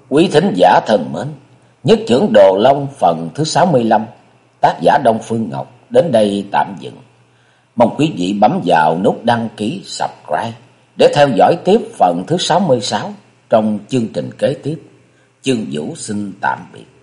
Quý thính giả thân mến, nhất trưởng Đồ Long phần thứ sáu mươi lăm tác giả Đông Phương Ngọc đến đây tạm dừng. Mong quý vị bấm vào nút đăng ký subscribe để theo dõi tiếp phần thứ sáu mươi sáu trong chương trình kế tiếp. Chương Vũ xin tạm biệt.